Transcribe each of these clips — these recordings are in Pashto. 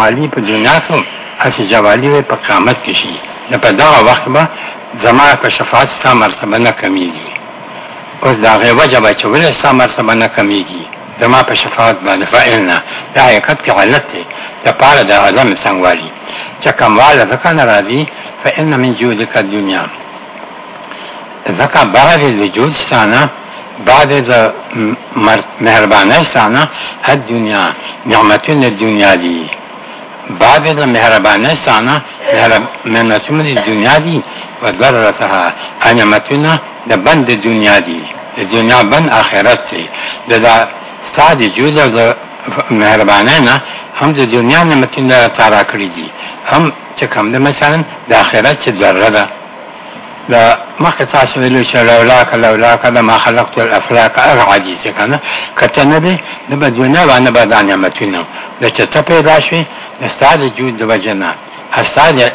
والی په دنیا کې اسی جوالی وي په قیامت کې شي نه په دا وخت به زما په شفاعت ستا مرتبه نه کمیږي اوس دا غي وجه به چې ولې ستا مرتبه نه کمیږي زما په شفاعت باندې فعلنا دا حقیقت کې علت دی د پاره د اعظم څنګهوالي چې کمواله ځکه نه راځي فإن من جودك الدنيا ځکه بعد د جود ستانه بعد د مهربانۍ ستانه دنیا نعمتونه دنیا دي بعد از مهربانی سانا مهربانتون دی دنیا دی و ضررتها انمتون د بند دنیا دی دنیا بند آخرت دی دا ستا دی جود و مهربانی نه هم د دنیا نعمتون دا تارا کری دی هم چې کم ده مثلا د آخرت چې ضرره ده دا مخکې تاسو ویلو چې لولاک لولاک لما خلقت الافلاک هغه حدیث کنه کته نه دی د دنیا باندې باندې نعمتونه د چې ته پیدا شوې استعاد الجود دوجنا استعاد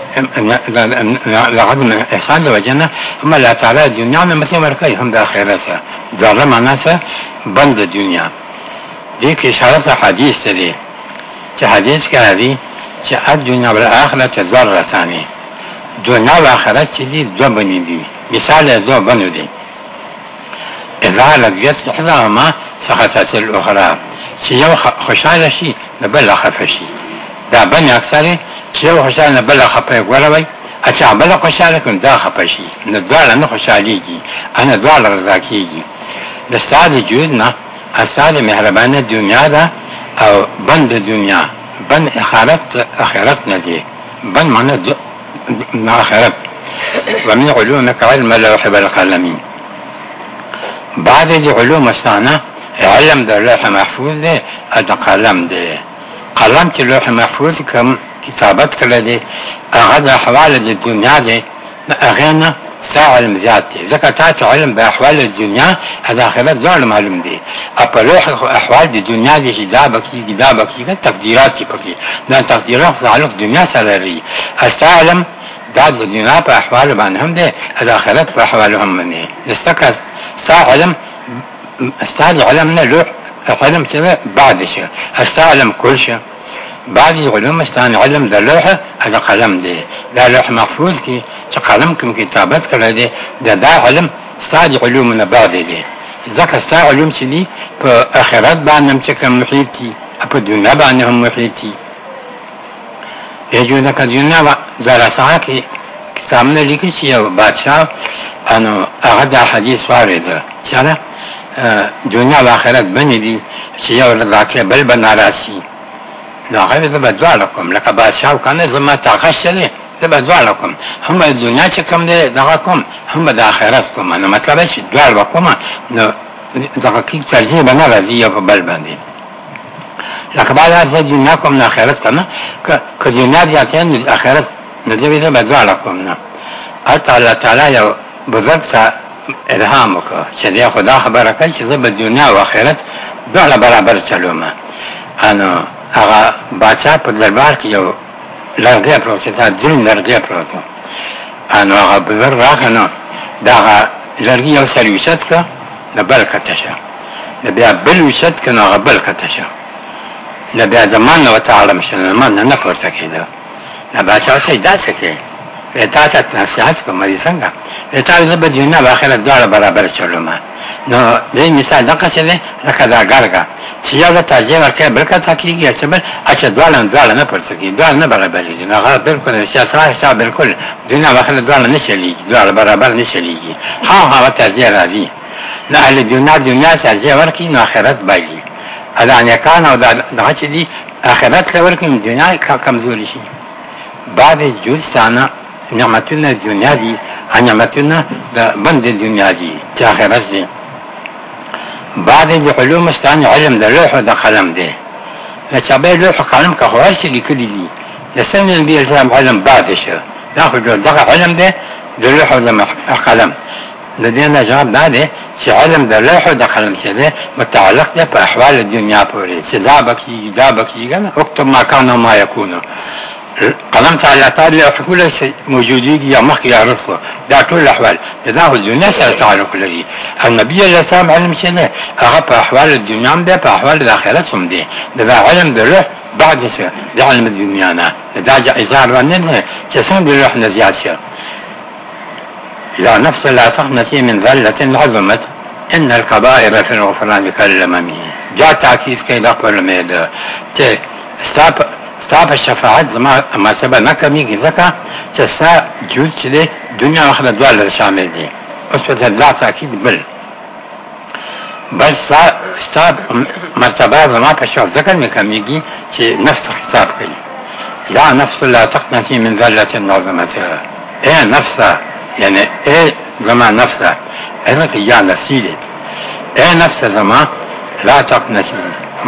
لعدم احسان دوجنا هم لا تعالی دنیا میں متی مرکی هم د اخرت دا معنا څه بند دنیا دې کې اشاره ته حدیث ته دی چې حدیث کې راځي چې الدنیا والآخرة ذره ثانیه دنیا و آخرت چې دي دو بنی دي مثال دو بنو دي اذا لقيت احداهما سخطت الاخرى چې یو خوشاله شي د بل خفه شي دا بنی اکثر چې یو خوشاله بل خپه ګوروي اچھا بل خوشاله کوم دا خپه شي نو دواړه نه خوشاليږي انا دواړه رضا کیږي د ساده جوړ نه اساده مهربانه دنیا ده او بند دنیا بند اخرت اخرت نه دي بند معنی د اخرت ومن علومك علم لوح بالقلم بعد دي علوم استانه علم د لوح محفوظ ده اد قلم ده قلم چې لوح محفوظ کم کتابت کړی دی هغه د احوالو د دنیا دی د هغې نه ستا علم زیات دی ځکه تا ته علم به احوال د دنیا د آخرت دواړه معلوم دی او په لوح خو احوال د دنیا دی چې دا به کېږي دا به کېږي تقدیرات دي پکې دا تقدیرات تعلق دنیا سره لري ستا علم دا د دنیا په احوالو باندې هم دی د آخرت په احوالو هم باندې ځکه ستا علم استعد العلم نلوح علم سبع بعد شيء استعلم كل شيء بعد العلوم استعن علم ذا لوحة هذا قلم دي ذا لوح محفوظ كي قلم كم كتابات كلا دي ذا دا علم استعد علومنا بعد دي ذاك استعد علوم سدي بأخرات بعد نمسك محيطي أبو دنيا بعد نهم محيطي یجو دکا دنیا و درسا کی کتابونه لیکي چې یو بادشاہ انو هغه د حدیث وارد چاره دنیا او آخرت بنې دي چې یو له داخله بل بنا راسي نو هغه ته به دواړه کوم لکه بادشاه او کنه زما طاقت شته ته به دواړه کوم هم دنیا چې کوم دی دغه کوم هم د آخرت کوم نو مطلب چې دواړه کوم نو دغه کی ترجیح بنا راځي یو په بل باندې لکه بعد از دنیا کوم نه آخرت کنه که دنیا زیاتې نه آخرت نه دی به دواړه کوم نه الله تعالی یو بزرگ ادهام وکړه چې دا خدا خبره کوي چې زه به دنیا او آخرت دواړه برابر چلوم انو هغه بادشاہ په دربار کې یو لرګی پروت دا دین لرګی پروت انو هغه بزر راغنو دا لرګی یو سر وشت کا د بل کته شه د بیا بل وشت کنه هغه بل کته شه د بیا د مان نو تعالی مشه مان نه پورته کیده دا بادشاہ ته دا څه کې تاسو تاسو کوم دي څنګه اتاو زبا دنیا و آخرت دوار برابر چلوما نو دې مثال دغه څه ده لکه دا ګرګه چې یو له ترجمه ورکړي بل کته کیږي چې بل اچھا دواله دواله نه پرڅ کی دواله نه برابر دي نه غره بالکل چې اسرا حساب بالکل دنیا واخله دواله نه شلیږي دواله برابر نه شلیږي ها ها ترجمه راځي نه اهل دنیا دنیا ترجمه ورکړي نو آخرت بایي ادا نه کان او دغه چې دي آخرت لور کې دنیا کا کمزوري شي بعد جوستانه نعمتونه دنیا دي انعمتنا بند دنیا جی چا خیرت دی بعد دی علوم استان علم در لوح و در قلم دی لچابه لوح و قلم که خوار چلی کلی دی لسن نبی الاسلام علم بعدش داخل جو دقا علم دی در لوح و در قلم لدينا جواب بعد چې علم د لوح د قلم څخه ده متعلق ده په احوال دنیا پورې چې دا بکی دا بکی کنه وخت ما کان ما یکون قلمت على طالع في كل شيء موجودين يا مخ يا رسول دع كل الأحوال اذا الدنيا سأتعالى كل شيء النبي اللي سام علم شنو اغلب أحوال الدنيا ده بأحوال ثم دي ده علم دره بعد شيء ده علم الدنيا أنا ده جاء إزار عننا تسام دره إحنا زيادة إذا نفس العفق شيء من ذلة عظمت إن الكبائر في الغفران كالأمامين جاء تأكيد كي نقبل ميد تي استاب ستا په شفاعت زما مرتبه نه کمیږي ځکه چې ستا جود چې دی دنیا او آخرت دواړه شامل دي اوس په الله تاکید بل بس ستا مرتبه زما په شفاعت ځکه نه کمیږي چې نفس حساب کوي یا نفس لا تقنطي من ذلة عظمتها اے نفس یعنی اے زما نفس انا که یا نفسی دی اے نفس زما لا تقنطي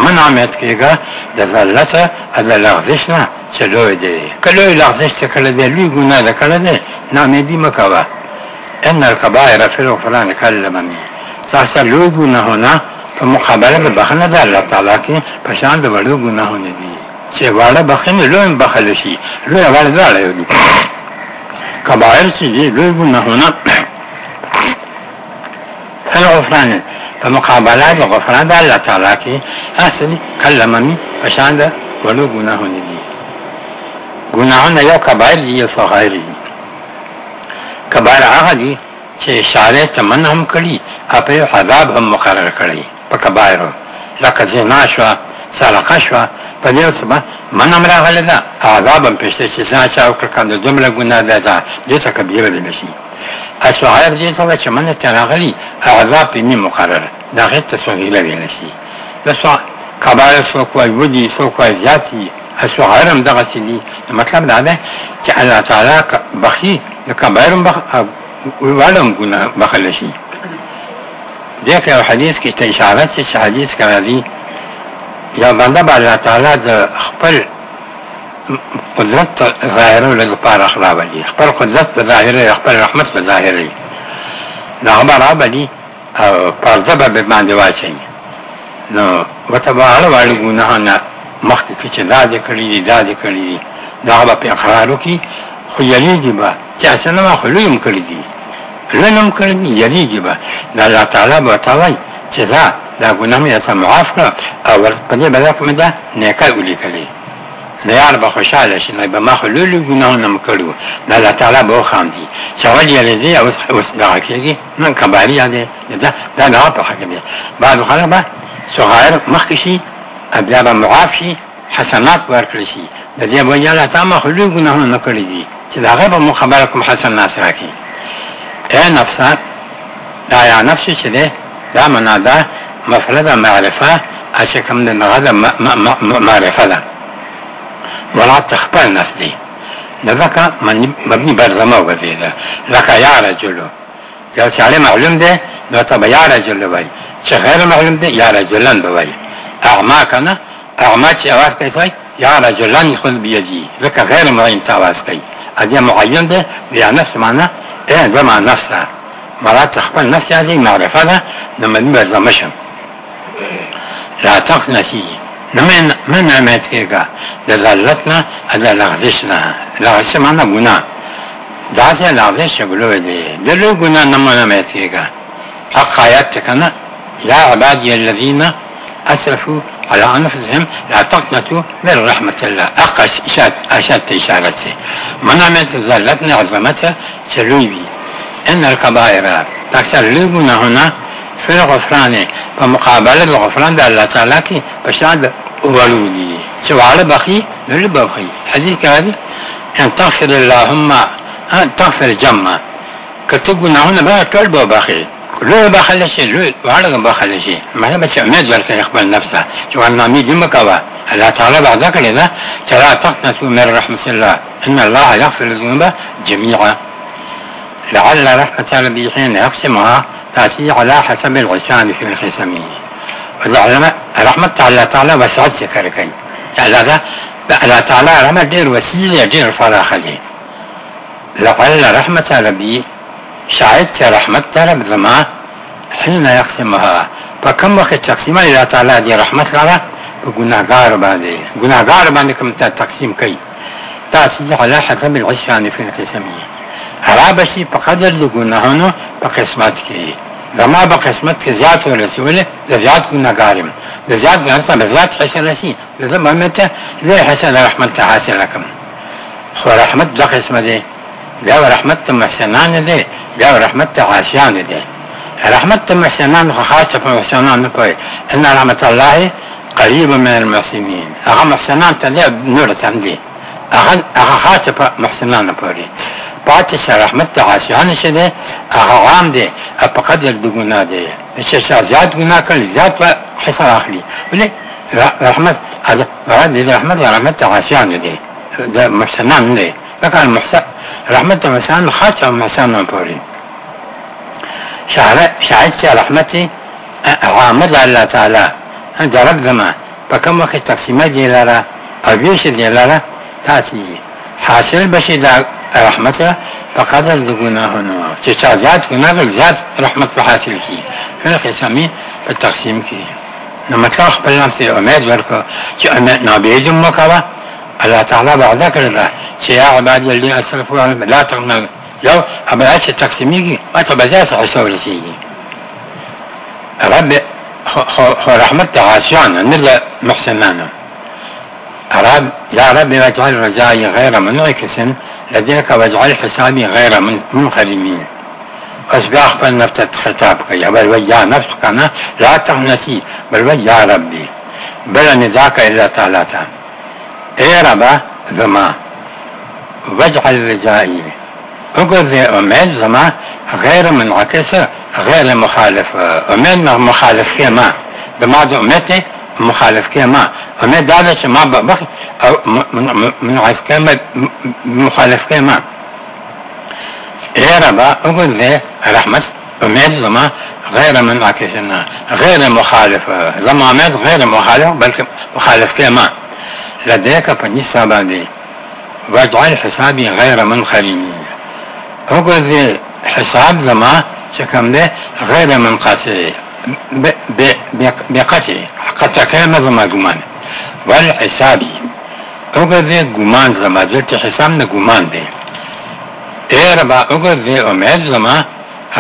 منع مت کیږي د ذلت او د لغزش نه چې لوی دی کله لغزش ته کله دی لوی ګناه ده کله دی نامیدی مکوه ان الكبائر في الغفران كاللمم تاسو لوی ګناهونه په مقابله د بخنه د الله تعالی کې پشان د وړو ګناهونه دي چې واړه بخنه لوی بخل شي لوی واړه دراړه یو دي کبائر چې دي لوی ګناهونه فالغفران په مقابله د غفران د الله تعالی کې اصلي کلمني پشان ده ولو ګناهونه دي ګناهونه یو کبایر دي یو صغایر دي کبایر هغه دي چې شارع تمن هم کړي اپه عذاب هم مقرر کړي په کبایر لکه زنا شو سرقه شو په دې سبا من امر هغه ده عذاب هم پېشته چې ځان چا وکړ کنه دومره ګناه ده دا دې څه کبیره دي نشي اسوعیب دې څنګه چې منه تراغلی عذاب یې مقرر دا غیر تسویل ویل شي لسا کبار سو کوی ودی سو کوی ذاتی اسوعیب هم دغه سي مطلب دا ده چې الله تعالی بخي د کبارم بخ ولم ګناه بخل شي دیکھ یو حدیث کې اشاره چې حدیث کرا دی یا بنده به الله تعالی د خپل قدرت ظاهره لپاره راولي خپل قدرت په ظاهره خپل رحمت په ظاهره دا هم راولي او پرده به باندې واچي نو وته واړه واړه ګناهونه مخکې چې دا دې کړی دي دا دې کړی دي دا به په اقرار وکي خو یریږي به چې اسنه ما خو لویم کړی دي لنم کړی دي یریږي به دا الله تعالی به تاوي چې دا دا ګناه مې ته معاف کړ او ورته دې بلکې مې دا نیکه ولي کړی زیار به خوشاله شي نو به ما خو لولو ګناهونه مو کړو نو الله تعالی به وخاندي چې وجه یې دی اوس اوس دغه کېږي نن کباري یادې دا دا نه په حق دی بعد خلک به صغایر مخکې شي بیا به معاف شي حسنات ورکړي شي د دې وجه الله تعالی ما خو لولو ګناهونه کړی دي چې داغه به مو خبره کوم حسنات راکړي اے نفسه دا یا نفس چې ده دا منا ده مفرده معرفه اشکم د مغزه معرفه ده ولات خپل نفس دی ذکا مبنی بر زما وګرځیدا ذکا یا رجل یو چې معلوم دی نو ته یا رجل وای چې غیر معلوم دی یا رجلن وای اعما کنه اعما چې اواز کوي یا رجلن خذ بیدی ذکا غیر معلوم ته اواز کوي اجه معین دی یا نفس معنا اے زما نفس مرات خپل نفس یعنی معرفه ده د مبنی بر زما شم لا تخنسی من من حمایت کیے گا دلالت نہ ادا لغزش نہ لغزش مانا گناہ دا سے لغزش بلو دے دلو گناہ نہ من حمایت کیے گا حق آیات تکنا یا عبادی الذین اسرفوا على انفسهم لا تقنطوا من رحمة الله اقا اشاد اشاد اشارت سے منع میں ذلتنا عظمتها سلوی ان الكبائر تکسر لو گناہ فی الغفران په مقابله د غفران د الله تعالی کې پشاد اولو دي چې واړه بخي نل بخي حدیث کې راځي ان تغفر اللهم ان تغفر جمع کته ګناونه به ټول به بخي لو بخل شي لوی واړه بخل شي مله به امید ورکړي خپل نفس ته چې ورنامې دې مکوه الله تعالی بعد ذکر دا چې لا تقنطوا من رحمة الله إن الله يغفر الذنوب جميعا لعل رحمة الله حين يقسمها تأتي على حسب الغشان في القسم رحمة الله تعالی وسعت ذکر کوي تعالی دا الله تعالی رحمت ډیر وسیع ډیر فراخ دی لعل رحمت ربي شاهدت رحمت رب زما حين يقسمها په کوم وخت تقسیم الله تعالی دی رحمت لره په ګناګار باندې ګناګار باندې کوم ته تقسیم کوي تاسو على حسب العشان في القسمية عرابشي په قدر د ګناهونو په قسمت کې زما په قسمت کې زیات ولسی ولې د زیات ګناګارم د زیات ګناګار څخه زیات حسنه سي د زما مته له حسنه رحمت حاصل لكم خو رحمت د قسمه دي بیا رحمت محسنان دي بیا رحمت عاشیان دي رحمت محسنان خاصة محسنان نقول إن رحمة الله قريب من المحسنين أغا محسنان تلع نور تندي أغا خاصة محسنان نقول باتش رحمت عاشيان شده أغا غام دي فقط یک دو گناہ دے چې چا زیات گناہ کړي زیات په حصہ اخلي ولې رحمت از رحمت دې رحمت رحمت عاشان دي دا محسنان دي لکه المحسن رحمت مثلا خاص او مثلا پوری شعر شعر رحمتي عامل الله تعالی دا رب دما په کوم وخت تقسیمه دی لاره او بیش دی لاره تاتی حاصل بشي دا رحمته په فقدر دو گناہوں کہ چاہ زیاد گناہ تو زیاد رحمت کو حاصل کی پھر قسمی په تقسیم کې نو مطلب خپل نفس سے امید ورکو چې امید نابیج مکوا الله تعالی به ذکر ده چې یا عباد الذين اسرفوا لا تغنوا یو امید چې تقسیم یې ما ته به بزاس حساب لري رب خو رحمت عاشان الله محسنانا رب يا رب ما اجعل رجائي غير منعكس لديك واجعل حسابي غير منقلبين أصبح بل نفتت خطابك يا بل ويا نفسك أنا لا تهنتي بل ويا ربي بل نداك إلا تعالى اي ربا زما واجعل رجائي اقول ذي أمين زما غير منعكسة غير مخالف أمين مخالف كما بما دعمتي مخالف كما وما دعوة شما بخ أو منعف كما مخالف كما غير با أقول ذي رحمة أمير زما غير منعكس غير مخالف زما مات غير مخالف بل مخالف كما لديك بالنسبة لي واجعل حسابي غير منخريني أقول ذي حساب زما شكم له غير منقطعي بقطعه قطع کړنه زما ګمان ول حسابي وګرځي ګمان زما دلته حساب نه ګمان دی ایر با وګرځي امید زما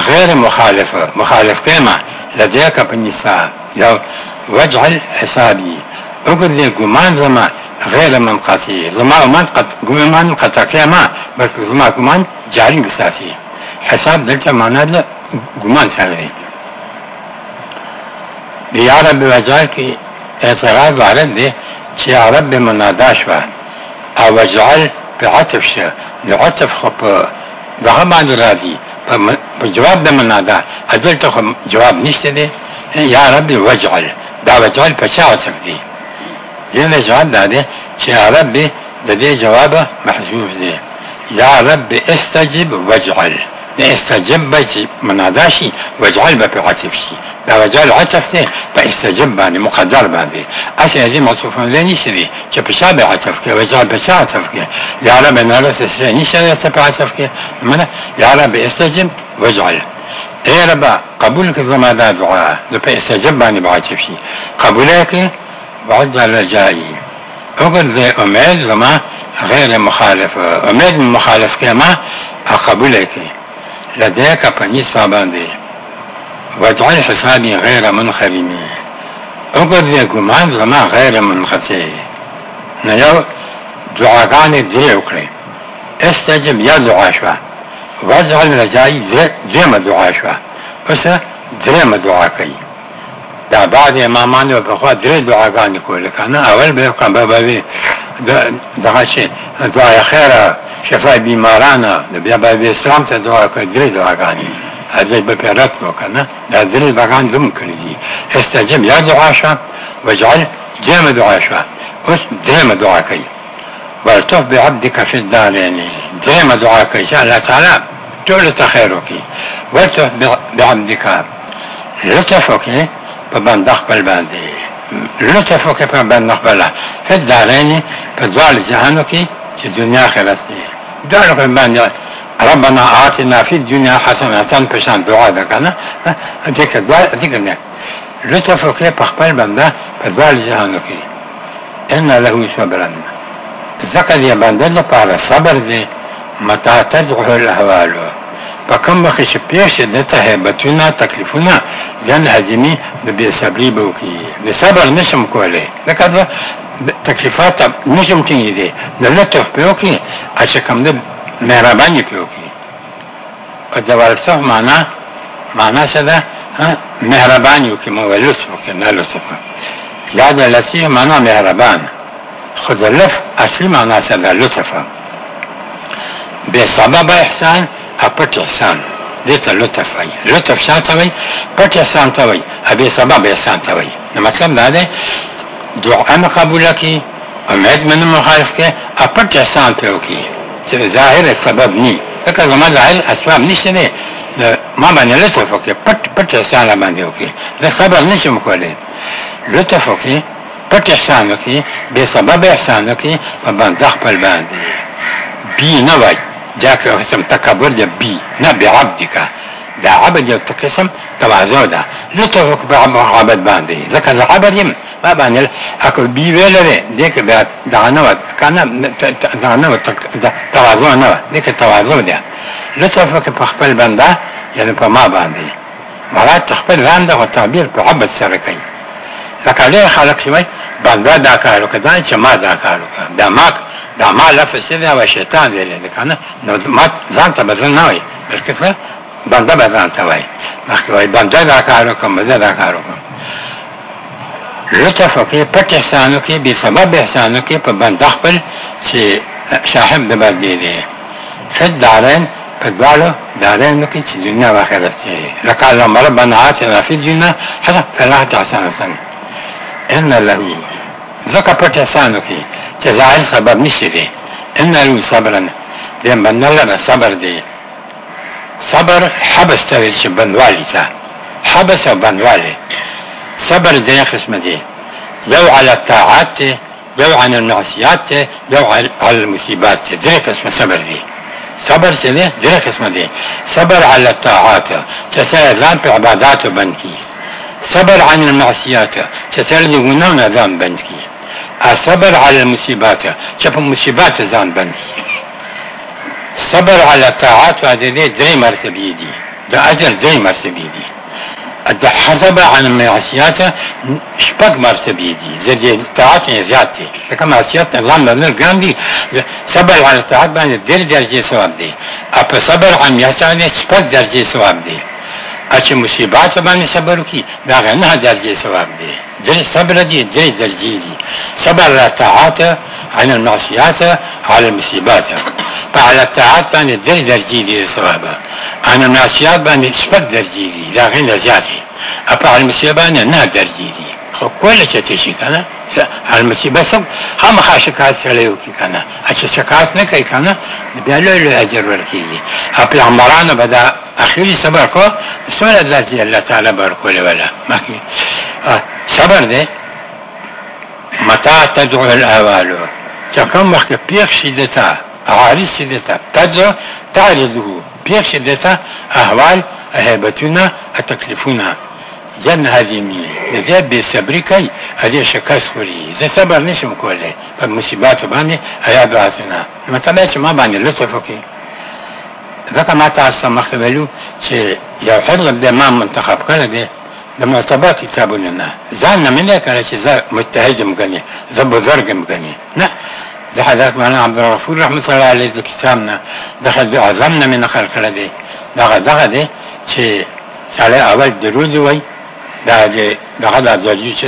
غیر مخالفه مخالف کما لديك بالنساء یو واجعل حسابي وګرځي ګمان زما غیر منقطعي زما مان قد ګمان قطع کما بلکې زما ګمان جاری وساتي حساب دلته معنا ده ګمان سره یا رب وجا کی اعتراض عارض دی چې عرب به منادا شوه او وجعل بعطف شه نو عطف خو په دغه باندې راځي په جواب د منادا دلته خو جواب نشته دی یا رب وجعل دا وجعل په چا عطف دی دین جواب دا دی چې عرب د دې جواب محذوف دی یا رب استجب وجعل استجب بچ منادا شي وجعل به په عطف شي دا رجال عطف ده باستجب باني مقدر باني اش ادي مصروف لني شري چه پشا به عطف که وجال پشا عطف که یارا به نالس سری نشه سپ عطف که من یارا به استجب وجعل اي ربا قبولك الزمادات دعاء لبا استجب باني بعاتف شي قبولك بعد رجائي اقول ذي اميد زما غیر مخالف اميد من مخالف كما اقبولك لديك بني صابان دي واجعل حسابي غير منخرمي وګرځي ګمان زما غیر منخفي نه یو دعاګانې درې وکړې استجب یا دعا شوه واجعل رجائي درېمه دعا شوه اوس درېمه دعا کوي دا بعد امامانو په خوا درې دعاګانې کولې کنه اول به کوم به به دغه شي دعا خیره شفای بیمارانه د بیا به اسلام ته دعا کوي درې دعاګانې حضرت به پیرت وکنه دا درې دعاګانې دوم کړې دي استجب یا دعا شه واجعل جامع دعا شه اوس درېمه دعا کوي ولطف بعبدك في الدارين درېمه دعا کوي چې الله تعالی ټولو ته خیر وکړي ولطف بعبدك لطف وکړي په بنده خپل باندې لطف وکړي په بنده خپله في الدارين په دوال جهانو کې چې دنیا آخرت دی دا رقم باندې ربنا آتنا في الدنيا حسنة پشان دعا ده کنه دغه دوال دغه نه لطف وکړي په خپل بنده په دوال جهانو کې ان له صبرن ذکر یې باندې لپاره صبر دی متا تزغه الاحوال په کوم وخت چې پیښې د تهبتونه تکلیفونه ځان هجمي د بې صبري بوکي د صبر نشم کولای لکه تکلیفات نشم ټینګې دي د لطف په یو کې چې کوم د مهرباني په یو کې په د ولطف معنا معنا څه ده مهرباني کې مو ولطف کې نه لطف یا د لطف معنا مهربان خو د لطف اصلي معنا څه ده لطف به سبب احسان اپټ احسان دې ته لطف وایي لطف شاته وایي پټ احسان ته وایي ابي سبب احسان ته وایي نو مطلب دا ده دعا مې قبوله کی امید مې مخالف کې اپټ احسان په وکي چې ظاهر سبب ني فکر زما ظاهر اسباب نشته نه ما باندې لطف وکي پټ پټ احسان باندې وکي دا صبر نشم کولای لطف وکي پټ احسان وکي به سبب احسان وکي په باندې خپل باندې بي نه وای جاك قسم تکبر جب بي نه بعبدك دا عبد یو قسم تواضع ده نشته په عبد باندې ځکه زه عبد یم ما باندې اکل بی ویل لري دې کې بیا دا نه و کنه دا نه و تواضع نه و دې کې تواضع ده نشته په خپل بنده یعنی په ما باندې مراد خپل ځان د تعبیر په عبد سره کوي لکه ډېر خلک چې بنده دا کار وکړ دا چې ما دا کار وکړ دا ما دا ما لفظ چې دا شیطان ویل دي کنه نو ما ځان ته بدل نه وي بلکې بنده به ځان ته وایي مخکې وایي بنده دا کار وکړم بنده دا کار وکړم لطف وکړي پټ احسان وکړي بې سبب احسان وکړي په بنده خپل چې صاحب د بردې دی فی دارین په دواړو دارین کې چې دنیا او آخرت کې لکه الامر بنعاتنا فی الدنیا حتی فلاح تعسان سن ان له ځکه پټ احسان وکړي چې زعل سبب نشي دی ان له صبرن دې من الله صبر دی صبر حبس ته ویل شي بندوالي ته حبس او بندوالي صبر درې قسمه دي یو على الطاعات یو عن المعصیات یو على المصیبات درې قسمه صبر دي صبر چې دی درې قسمه دي صبر على الطاعات چې سره ځان په عباداتو بند کی صبر عن المعصیات چې سره د ګناهونو ځان بند کی صبر على المصیبات چې په مصیبات ځان بند کی صبر على طاعات وعدده درې مرتبه دي د اجر درې مرتبه دي د حسب عن معصیات شپږ مرتبه دي زه دې طاعت یې زیات دي لکه معصیات الله نه ګران دي صبر على طاعت باندې ډېر درجه ثواب دي اپ صبر عن معصیات شپږ درجه ثواب دي اچھا مصیبات باندې صبر وکي دا نه درجه ثواب دي درې صبر دي درې درجه دي صبر على طاعت عن المعصيات على المصيبات فعلى الطاعات باندې درې درجې دي ثواب عن المعصيات باندې شپږ درجې دي دا غي نه زیاتې په على المصيبات نه درجې دي خو کول چې ته شي کنه على المصيبات سم هم خاصکات سره یو کې کنه چې شکاس نه کوي کنه بیا له له اجر ورکیږي په عمرانه بدا اخیری صبر کو سره درجې الله تعالی برکوله ولا مکه صبر دې متى تدعو الأوالو چې کوم وخت پیښ شي دته عارض شي دته تجر تعرضه پیښ شي دته احوال هیبتونه تکلیفونه ځن هزمي د دې به صبر کوي هغه شکست خوري زه صبر نشم کولای په مصیبات باندې هيا دعاتنا مطلب چې ما باندې لطف وکړي ځکه ما تاسو مخکې ویلو چې یو حرغ د ما منتخب کړی دی د معتبر کتابونه نه ځان نه منه کړی چې زه متهجم کني زه بزرګم کني نه د حضرت مولانا عبدالغفور رحمت الله علیه د کتاب نه دغه د اعظم نه مې نقل کړی دی دغه دغه دی چې سړی اول درود وایي دا د دغه د ازلي چې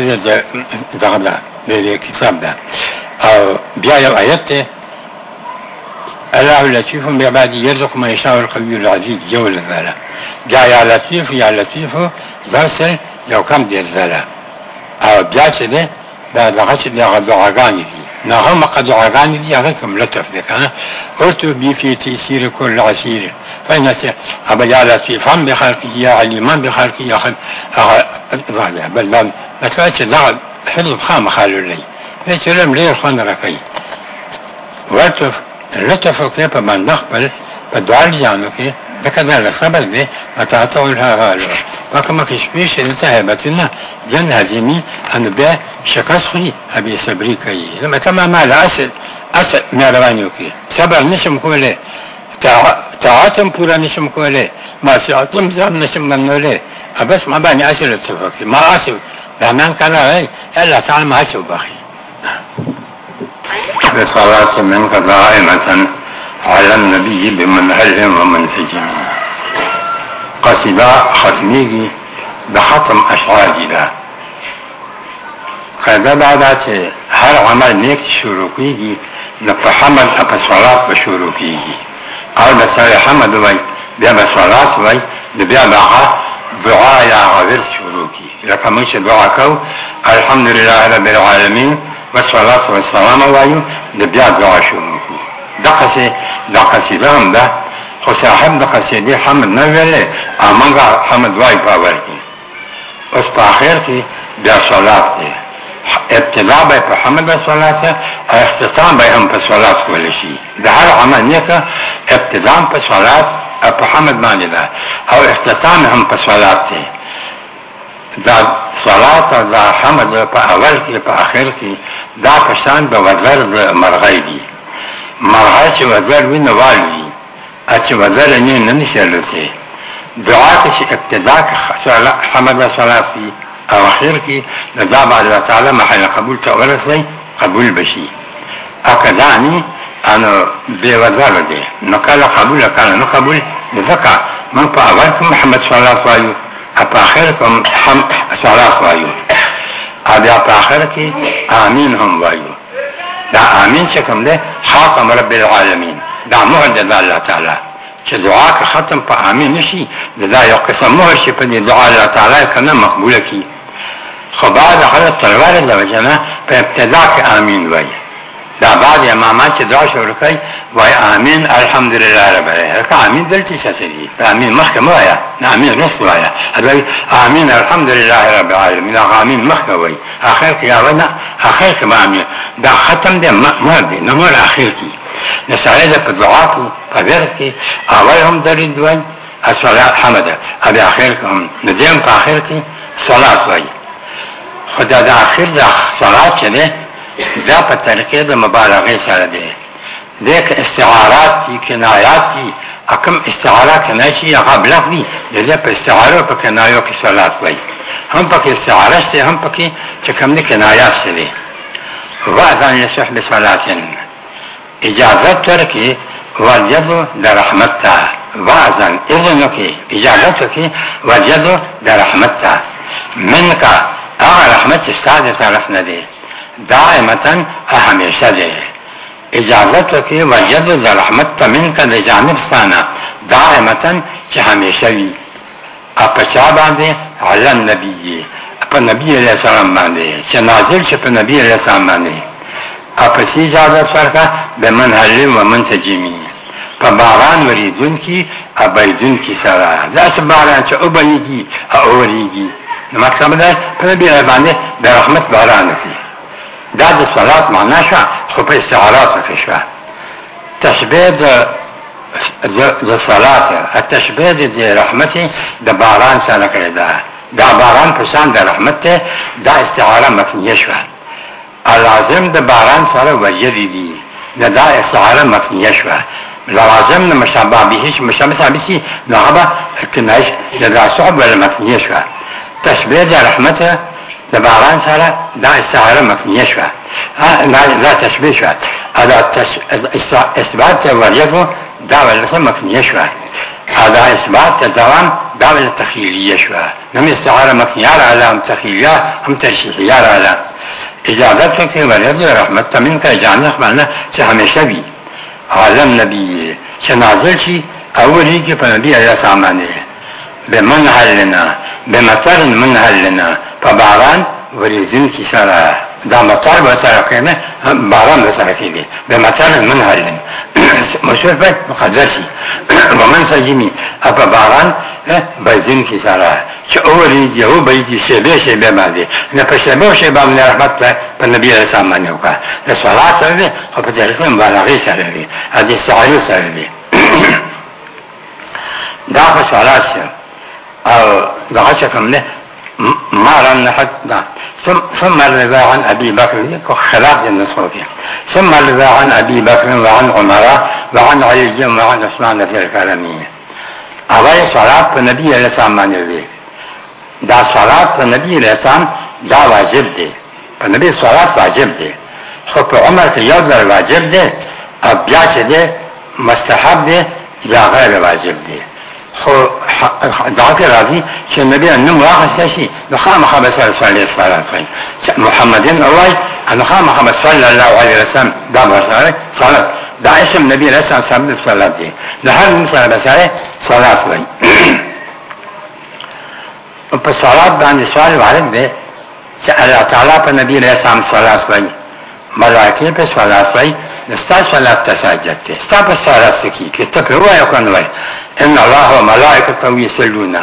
دغه د د کتاب ده او بیا یو آیت دی الله لطيف بعباده يرزق ما يشاء القوي العزيز جول الذلة جاء يا لطيف يا لطيف ذا سر لو كم دير ذلة او بیا چې ده دا دغه چې دغه دعاګانې دي هغه مقه دعاګانې دي هغه کوم لطف دی که نه ارتو بي في تيسير كل عسير فإن أبا جعلت في فهم بخلقه يا عليما بخلقه يا خل ظهر بل لن مثلا چې دغه حلب خام خالو لي هیڅ رم ډېر خوند راکوي ورته لطف وکړي په باندې خپل په دعا ځانو کې فكذلك خبر به أتعطوا لها غاجر وكما كشبيش التهبت لنا ذن هديمي أن بي شكاس خلي أبي سبري كي لما تمام ما أسل أسل ما وكي سبر نشم كولي تع... تعاتم بولا نشم كولي ما سيعطم زام نشم منولي أبس ما باني أسل التفاكي ما أسل بهمان كان رأي ألا تعلم أسل بخي رسالات منك دائمة على النبي بمنهج ومنتج قصد ختميجي بختم أشعاري ده قاعده دا ده چې هر عمل نیک شروع کیږي نو په حمد او په صلات به شروع کیږي او د سره حمد وای بیا به صلات وای نو بیا دعا دعا یا غفر شروع کیږي لکه موږ دعا کو الحمدلله رب العالمین بس الله سره سلام وایو د بیا دعا شروع کو دا قصه دا قصیده هم ده خو صاحب د قصیدې حمد نه ویلې امنګه حمد وای په اول کې اوس تاخير کې بیا صلات دی ابتدا به په حمد به صلات او اختتام به هم په صلات کول شي د هر عمل نیکه ابتدا په صلات او په حمد باندې ده او اختتام هم په صلات دی دا صلات او دا حمد په اول کې په اخر کې دا کسان به وزر د مرغۍ دي مرغۍ چې وزر وي نو والي چې وزر نه نه نشي الوتې دعا ته چې ابتدا کې حمد و صلات وي او اخر کې دا بعد الله تعالی محل قبول ته ورسي قبول بشي اکدانی انا به وزر دي نو کله قبول کله نو قبول ذکر من په اول محمد صلی الله علیه و آله په اخر کوم صلات وایو او بیا په آخر کې آمین هم وایو دا آمین چې کوم ده حاکم رب العالمین دا مهر ده الله تعالی چې دعا که ختم په آمین نشي دا یو قسم مهر شي په دعا الله تعالی کنه مقبوله کی خو بعد هغه تلوار د وجنه په ابتدا کې آمین وایي دا بعد امامان چې دعا شروع کوي وای امين الحمدلله رب العالمین امين دلته شته دي امين مخکې وایا نه امين رس وایا هغه امين الحمدلله رب العالمین هغه امين مخکې وای اخر کې هغه نه اخر کې امين دا ختم دې مر دې نه مر اخر کې نه سره د دعا کې په ورځ کې اول هم درې دوی الصلاه حمد ابي اخر کې هم ندیم په اخر کې صلات وای خدای د اخر د صلات چې نه دا په طریقې د مبالغه سره دی ذیک استعارات دي کنایات دي اکم استعاره کنای شي هغه بلغ دي د دې په استعاره په کنایو کې سوالات وایي هم پکې استعاره شته هم پکې چې کوم نه کنایات شته وعد ان يسمح بصلاه اجازت ترکی والجد در رحمت تا وعزن اذن کی اجازت کی والجد در رحمت تا من کا اغا رحمت استاد طرف ندی دائمتا همیشه دی اجازت لکی و جد رحمت تمن کا لجانب سانا دائمتن چه همیشه وی اپا چا بانده علی نبی اپا نبی علیہ السلام بانده چه نازل چه پا نبی علیہ السلام بانده اپا سی اجازت فرقا به من حلیم و من تجیمی پا باران وریدون کی ابیدون کی سرا داس باران چه او بیگی او وریگی نمک سامده پا نبی علیہ بانده برحمت باران کی دا د صلات معنا شو خو په استعارات کې شو تشبيه د صلات التشبيه د رحمت د باران سره کړی دا دا باران په شان د رحمت ته دا استعاره مکنیه شو لازم د باران سره وجلی دي دا دا استعاره مکنیه شو لازم د مشابه به هیڅ مشابه بسی دا هغه کنایش د صحبه مکنیه شو تشبيه د رحمت دباران سره دا استعارة مكنية آه، دا لا تثبيت شوى دا إثبات دا دعوة لسا مكنية شوى دا إثبات دوام دعوة لتخيلية شوى نم استعارة مكنية على هم تخيلية هم ترشيحية على إجابتك في وريفو رحمة منك إجابة معنى همیشه بي عالم نبي شنازل شي أولي كيف نبي على سامانه بمن حلنا بمطر من حلنا په باران ورېدون کې سره دا مطر به سره کېنه باران به سره کېږي د مطر من حل مشهور باید مقدر شي ومن سجمی اپا باران بدین کې سره چې اوري دی او به دي شی به شی به باندې نه په شی به شی باندې رحمت په نبی علیه السلام باندې وکړه د صلات سره دی او په دې سره مبالغه سره دی حدیث صحیح سره دی دا خو صلات سره او دا چې کوم نه مالا نحدنا ثم الرضا عن أبي بكر خلاف جنة صوفية ثم الرضا عن أبي بكر وعن عمر وعن علي وعن عثمان في الكرمية اول صلات پر نبی علیہ السلام باندې دی دا صلات پر نبی علیہ السلام دا واجب دی پر نبی صلات واجب دی خو په عمر کې یو ځل واجب دی او بیا چې دی مستحب دی یا غیر واجب دی خو دا کې راځي چې نبی نن واخیسته شي نو خامخا به سره صلی الله علیه وسلم محمدین الله انا خامخا صلی الله علیه وسلم دا مرسله صلات دا اسم نبی رسول صلی الله علیه وسلم دی نو هر انسان به سره صلات وایي په صلات باندې سوال وارد دی چې الله تعالی په نبی رسول صلی الله علیه وسلم صلات وایي ملائکه په صلات وای نستا صلات ته ساجت ته ستا په سارا سکی کې ته په وای کنه وای ان الله و ملائکته یصلون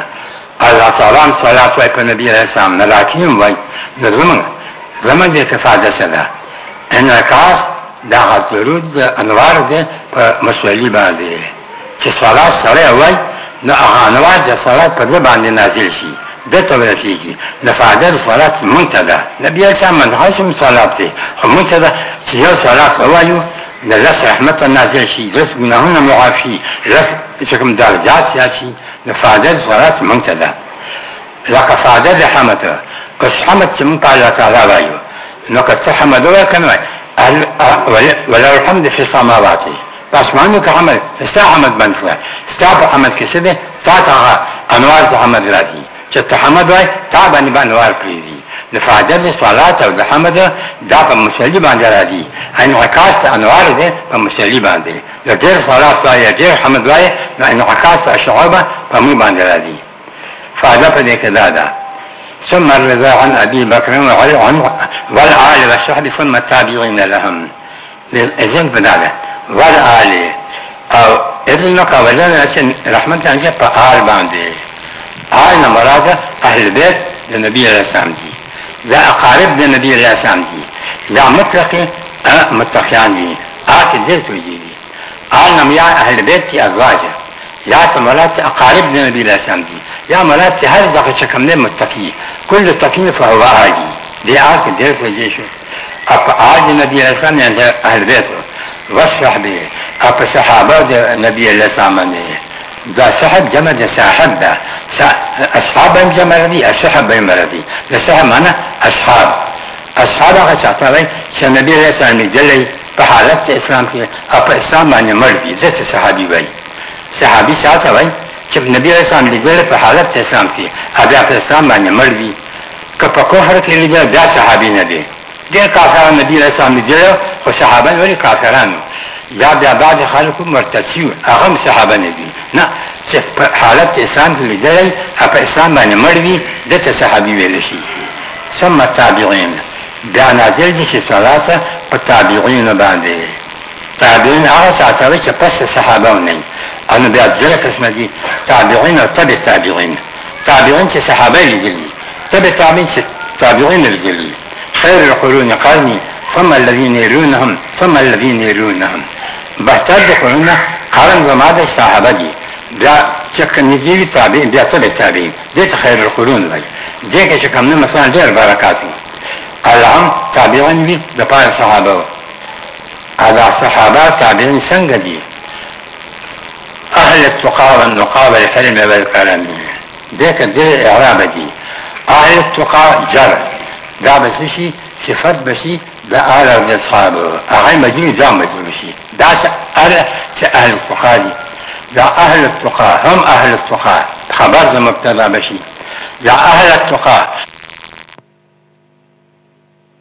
الله تعالی صلات وای په نبی رسول الله ملائکه وای زمون زمون دې تفاده سره انعکاس دا حضرود انوار دې په مسولي باندې چې صلات سره وای نو هغه انوار د صلات په باندې نازل شي دتبرت لیگی دفعدر صلات منتدا نبي اکسا من خاشم صلاتي خب منتدا چیو صلات اوایو لس رحمت نازل شي لس گناهونه معافی لس شکم درجات یافی دفعدر صلات منتدا لقد فعدد حمته قص حمد من قال تعالى رايو نقد حمد وكان ولا الحمد في سماواته بس ما عندك حمد فستا حمد بنتلا استعب حمد كسده تعتها انوار حمد راتي چې ته حمد وای تا باندې باندې وار کړی دي د فاجر صلات او د حمد دا په مسلې باندې راځي انعکاس انوار دي په مسلې باندې د ډېر صلات وای ډېر حمد وای د انعکاس شعبه په موږ باندې راځي فاجر په دې کې دا ده ثم الرضا عن ابي بكر وعن والآل والصحب ثم التابعين لهم اذن په دا ده والآل او اذن نو کا ولنه رحمت الله په آل باندې هاي مراد أهل البيت للنبي عليه السلام دي ذا أقارب النبي عليه السلام دي ذا مطلق أه، مطلقيان دي آت آه، الديت دي آن نميا أهل البيت أزواجه يا تمرات أقارب النبي عليه السلام دي يا مرات هل دقي شكمنا متقي كل تقي فهو عادي دي آت آه، الديت وجيشه أب عادي النبي عليه السلام يعني أهل بيته والصحبه أب صحابة النبي عليه السلام دي يعني ذا صاحب جمد صاحب ده اصحاب هم جمع دي اصحاب هم دي د صحه معنا اصحاب اصحاب هغه چاته وای چې نبی رسول الله دلې په حالت اسلام کې اپ اسلام باندې مړ دي ځکه صحابي وای صحابي چاته وای چې نبی رسول الله دلې په حالت اسلام کې هغه په اسلام باندې مړ دي که په کوهر کې لیدل دا صحابي نه دي ډېر کافران نبی رسول الله دلې او صحابه وړي کافرانو یا بیا بعد خلکو مرتسیو هغه صحابه نه دي نه چې حالت انسان کې لیدل په اسلام باندې مړ وي دته صحابي ویل شي ثم تابعین بیا نازل دي چې صلات په تابعین باندې تابعین هغه ساتره چې پس صحابه وني ان بیا ځله قسمه دي تابعین او تبع تابعین تابعین چې صحابه لیدل تبع تابعین چې تابعین لیدل خير القرون قرني ثم الذين يلونهم ثم الذين يلونهم بهتر قرونه قرن زما د صحابه دي بیا چې کنيزي وی تابع بیا څه به تابع دې ته خیر القرون وای دې کې چې کوم نه مثلا ډېر برکات العم تابعان وی د پاره صحابه ادا صحابه تابعین څنګه دي اهل التقى والنقى والحلم والكلام دې کې دې اعراب دي اهل التقى جر دا به شي صفت بشي د اهل اصحاب هغه مجنون جامع بشي دا چې اهل التقى دي يا أهل التقى هم أهل التقى خبر ده مبتدا بشي يا أهل التقى